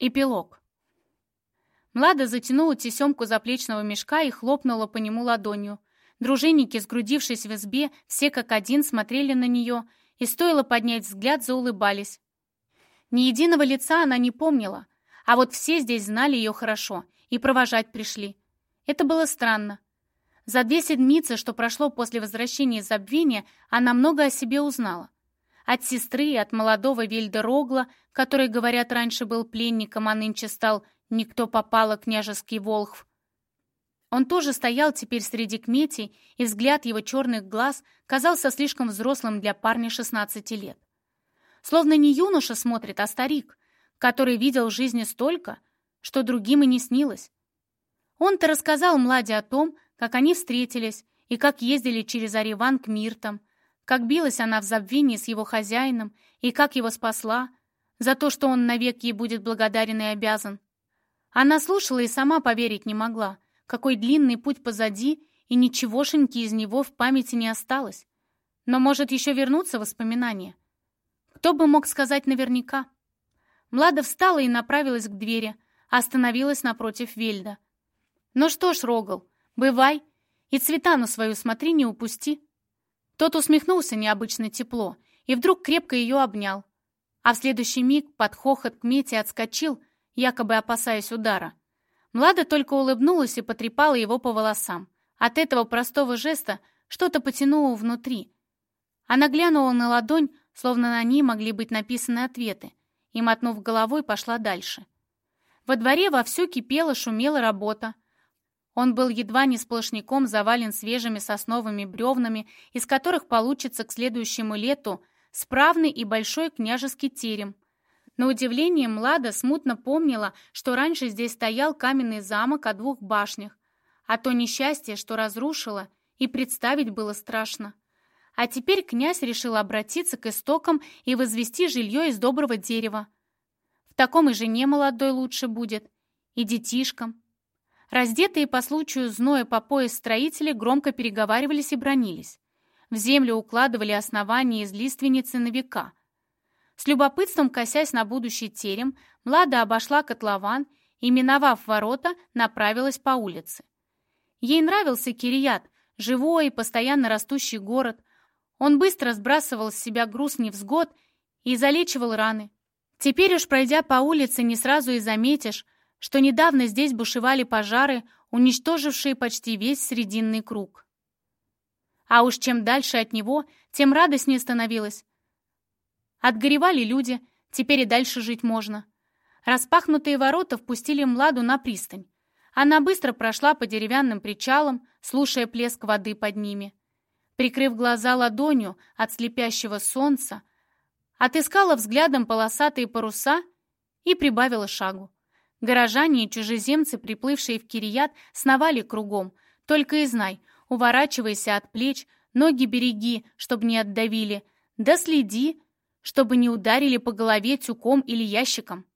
Эпилог. Млада затянула тесемку заплечного мешка и хлопнула по нему ладонью. Дружинники, сгрудившись в избе, все как один смотрели на нее, и стоило поднять взгляд, заулыбались. Ни единого лица она не помнила, а вот все здесь знали ее хорошо и провожать пришли. Это было странно. За две седмицы, что прошло после возвращения из забвения, она много о себе узнала. От сестры и от молодого Вельда Рогла, который, говорят, раньше был пленником, а нынче стал никто попало княжеский волхв. Он тоже стоял теперь среди кметей, и взгляд его черных глаз казался слишком взрослым для парня 16 лет. Словно не юноша смотрит, а старик, который видел в жизни столько, что другим и не снилось. Он-то рассказал Младе о том, как они встретились и как ездили через Ариван к Миртам, как билась она в забвении с его хозяином и как его спасла, за то, что он навек ей будет благодарен и обязан. Она слушала и сама поверить не могла, какой длинный путь позади, и ничегошеньки из него в памяти не осталось. Но может еще вернуться воспоминания. Кто бы мог сказать наверняка? Млада встала и направилась к двери, остановилась напротив Вельда. «Ну что ж, Рогал, бывай, и цветану свою смотри, не упусти». Тот усмехнулся необычно тепло и вдруг крепко ее обнял. А в следующий миг под хохот к Мете отскочил, якобы опасаясь удара. Млада только улыбнулась и потрепала его по волосам. От этого простого жеста что-то потянуло внутри. Она глянула на ладонь, словно на ней могли быть написаны ответы, и, мотнув головой, пошла дальше. Во дворе вовсю кипела, шумела работа. Он был едва не сплошняком завален свежими сосновыми бревнами, из которых получится к следующему лету справный и большой княжеский терем. На удивление Млада смутно помнила, что раньше здесь стоял каменный замок о двух башнях, а то несчастье, что разрушило, и представить было страшно. А теперь князь решил обратиться к истокам и возвести жилье из доброго дерева. В таком и жене молодой лучше будет, и детишкам. Раздетые по случаю зноя по пояс строители громко переговаривались и бронились. В землю укладывали основания из лиственницы на века. С любопытством, косясь на будущий терем, Млада обошла котлован и, миновав ворота, направилась по улице. Ей нравился Кирият, живой и постоянно растущий город. Он быстро сбрасывал с себя груз невзгод и залечивал раны. Теперь уж пройдя по улице, не сразу и заметишь, что недавно здесь бушевали пожары, уничтожившие почти весь Срединный круг. А уж чем дальше от него, тем радостнее становилось. Отгоревали люди, теперь и дальше жить можно. Распахнутые ворота впустили Младу на пристань. Она быстро прошла по деревянным причалам, слушая плеск воды под ними. Прикрыв глаза ладонью от слепящего солнца, отыскала взглядом полосатые паруса и прибавила шагу. Горожане и чужеземцы, приплывшие в Кирият, сновали кругом. Только и знай, уворачивайся от плеч, ноги береги, чтобы не отдавили, да следи, чтобы не ударили по голове тюком или ящиком.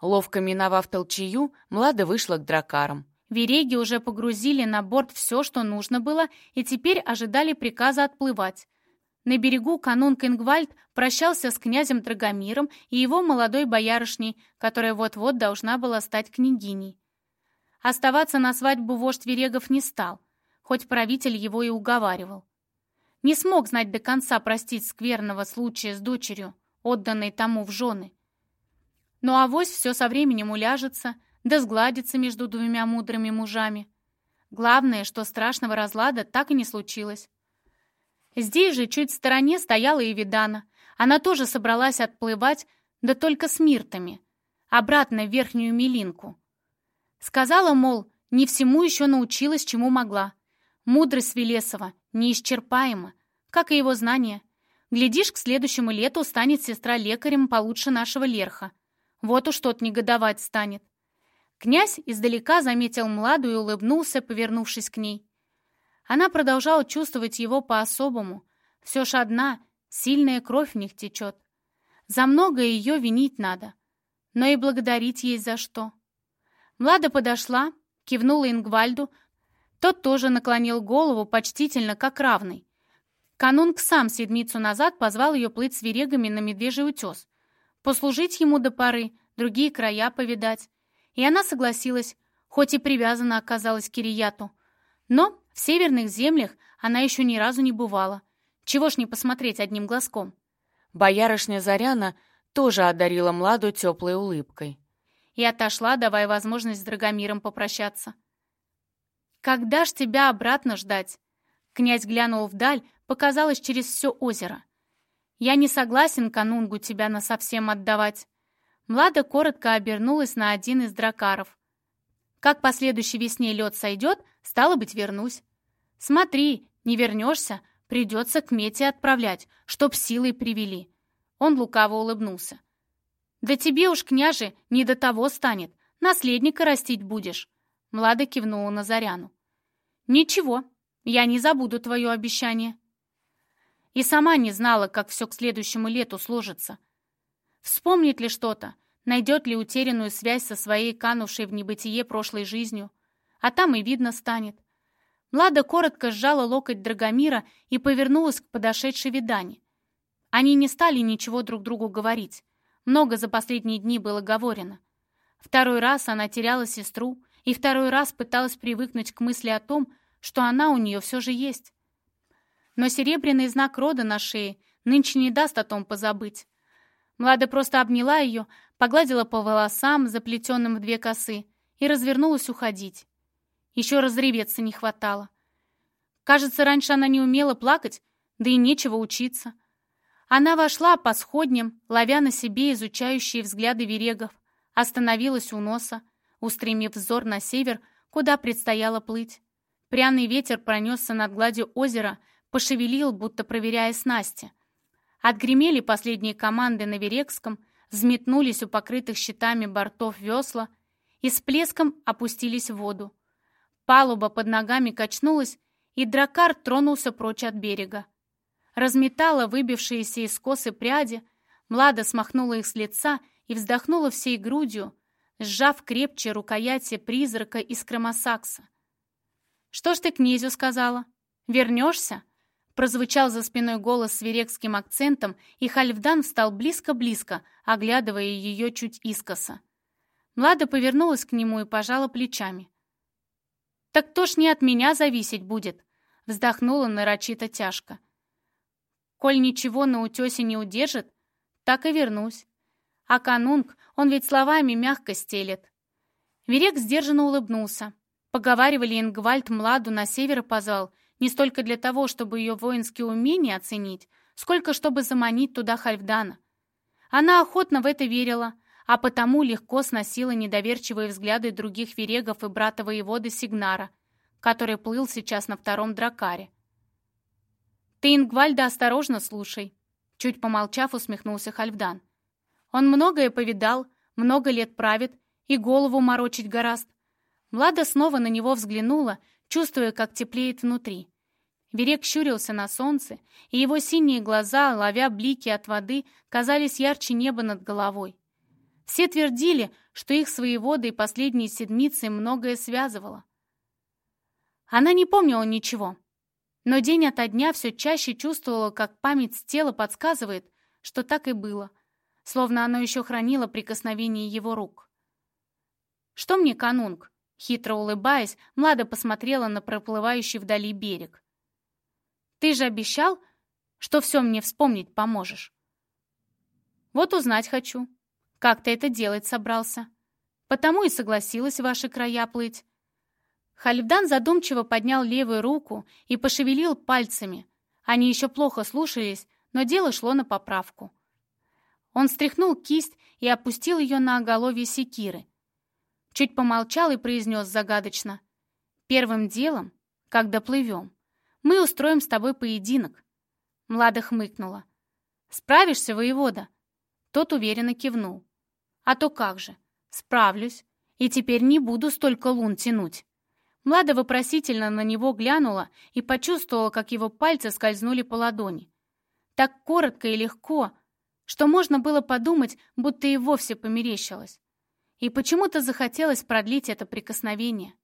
Ловко миновав толчею, Млада вышла к дракарам. Вереги уже погрузили на борт все, что нужно было, и теперь ожидали приказа отплывать. На берегу канун Ингвальд прощался с князем Драгомиром и его молодой боярышней, которая вот-вот должна была стать княгиней. Оставаться на свадьбу вождь Верегов не стал, хоть правитель его и уговаривал. Не смог знать до конца простить скверного случая с дочерью, отданной тому в жены. Но авось все со временем уляжется, да сгладится между двумя мудрыми мужами. Главное, что страшного разлада так и не случилось. Здесь же, чуть в стороне, стояла и Видана. Она тоже собралась отплывать, да только с миртами. Обратно в верхнюю милинку. Сказала, мол, не всему еще научилась, чему могла. Мудрость Велесова неисчерпаема, как и его знания. Глядишь, к следующему лету станет сестра лекарем получше нашего Лерха. Вот уж тот негодовать станет. Князь издалека заметил Младу и улыбнулся, повернувшись к ней. Она продолжала чувствовать его по-особому. Все ж одна, сильная кровь в них течет. За многое ее винить надо, но и благодарить есть за что. Млада подошла, кивнула Ингвальду, тот тоже наклонил голову почтительно, как равный. Канунг сам седмицу назад позвал ее плыть с верегами на Медвежий утес. Послужить ему до поры, другие края повидать. И она согласилась, хоть и привязана оказалась к Кирияту. Но в северных землях она еще ни разу не бывала. Чего ж не посмотреть одним глазком? Боярышня Заряна тоже одарила Младу теплой улыбкой. И отошла, давая возможность с Драгомиром попрощаться. «Когда ж тебя обратно ждать?» Князь глянул вдаль, показалось через все озеро. «Я не согласен канунгу тебя насовсем отдавать». Млада коротко обернулась на один из дракаров. «Как по следующей весне лед сойдет, стало быть, вернусь». «Смотри, не вернешься, придется к Мете отправлять, чтоб силой привели». Он лукаво улыбнулся. «Да тебе уж, княже, не до того станет. Наследника растить будешь». Млада кивнула на Заряну. «Ничего, я не забуду твое обещание». И сама не знала, как все к следующему лету сложится. Вспомнит ли что-то, найдет ли утерянную связь со своей канувшей в небытие прошлой жизнью. А там и видно станет. Млада коротко сжала локоть Драгомира и повернулась к подошедшей Видане. Они не стали ничего друг другу говорить. Много за последние дни было говорено. Второй раз она теряла сестру, и второй раз пыталась привыкнуть к мысли о том, что она у нее все же есть. Но серебряный знак рода на шее нынче не даст о том позабыть. Млада просто обняла ее, погладила по волосам, заплетенным в две косы, и развернулась уходить. Еще разреветься не хватало. Кажется, раньше она не умела плакать, да и нечего учиться. Она вошла по сходням, ловя на себе изучающие взгляды верегов, остановилась у носа, устремив взор на север, куда предстояло плыть. Пряный ветер пронесся над гладью озера, пошевелил, будто проверяя снасти. Отгремели последние команды на Верекском, взметнулись у покрытых щитами бортов весла и с плеском опустились в воду. Палуба под ногами качнулась, и дракар тронулся прочь от берега. Разметала выбившиеся из косы пряди, Млада смахнула их с лица и вздохнула всей грудью, сжав крепче рукояти призрака из Кромосакса. «Что ж ты князю сказала? Вернешься?» Прозвучал за спиной голос с верекским акцентом, и Хальфдан встал близко-близко, оглядывая ее чуть искоса. Млада повернулась к нему и пожала плечами. «Так кто ж не от меня зависеть будет?» Вздохнула нарочито тяжко. «Коль ничего на утесе не удержит, так и вернусь. А канунг, он ведь словами мягко стелет». Верек сдержанно улыбнулся. Поговаривали, Ингвальд Младу на север позвал, не столько для того, чтобы ее воинские умения оценить, сколько чтобы заманить туда Хальфдана. Она охотно в это верила, а потому легко сносила недоверчивые взгляды других верегов и брата воеводы Сигнара, который плыл сейчас на втором дракаре. «Ты, Ингвальда, осторожно слушай», — чуть помолчав, усмехнулся Хальфдан. «Он многое повидал, много лет правит и голову морочить гораст. Влада снова на него взглянула, чувствуя, как теплеет внутри. Берег щурился на солнце, и его синие глаза, ловя блики от воды, казались ярче неба над головой. Все твердили, что их своеводы и последние седмицы многое связывало. Она не помнила ничего, но день ото дня все чаще чувствовала, как память тела подсказывает, что так и было, словно оно еще хранило прикосновение его рук. «Что мне канунг?» Хитро улыбаясь, Млада посмотрела на проплывающий вдали берег. «Ты же обещал, что все мне вспомнить поможешь?» «Вот узнать хочу, как ты это делать собрался. Потому и согласилась ваши края плыть». Хальфдан задумчиво поднял левую руку и пошевелил пальцами. Они еще плохо слушались, но дело шло на поправку. Он стряхнул кисть и опустил ее на оголовье секиры, Чуть помолчал и произнес загадочно. «Первым делом, когда плывем, мы устроим с тобой поединок». Млада хмыкнула. «Справишься, воевода?» Тот уверенно кивнул. «А то как же? Справлюсь. И теперь не буду столько лун тянуть». Млада вопросительно на него глянула и почувствовала, как его пальцы скользнули по ладони. Так коротко и легко, что можно было подумать, будто и вовсе померещилось и почему-то захотелось продлить это прикосновение.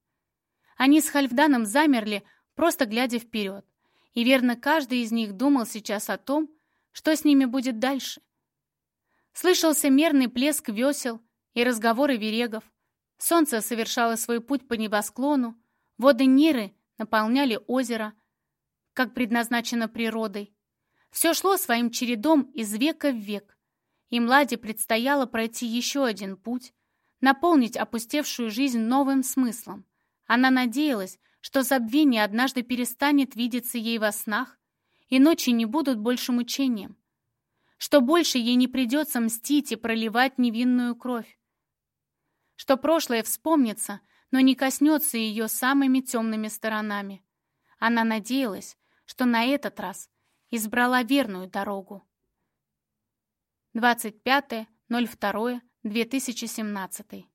Они с Хальфданом замерли, просто глядя вперед, и верно каждый из них думал сейчас о том, что с ними будет дальше. Слышался мерный плеск весел, и разговоры верегов. Солнце совершало свой путь по небосклону, воды Ниры наполняли озеро, как предназначено природой. Все шло своим чередом из века в век, и Младе предстояло пройти еще один путь, наполнить опустевшую жизнь новым смыслом. Она надеялась, что забвение однажды перестанет видеться ей во снах, и ночи не будут больше мучением, что больше ей не придется мстить и проливать невинную кровь, что прошлое вспомнится, но не коснется ее самыми темными сторонами. Она надеялась, что на этот раз избрала верную дорогу. 25.02.2017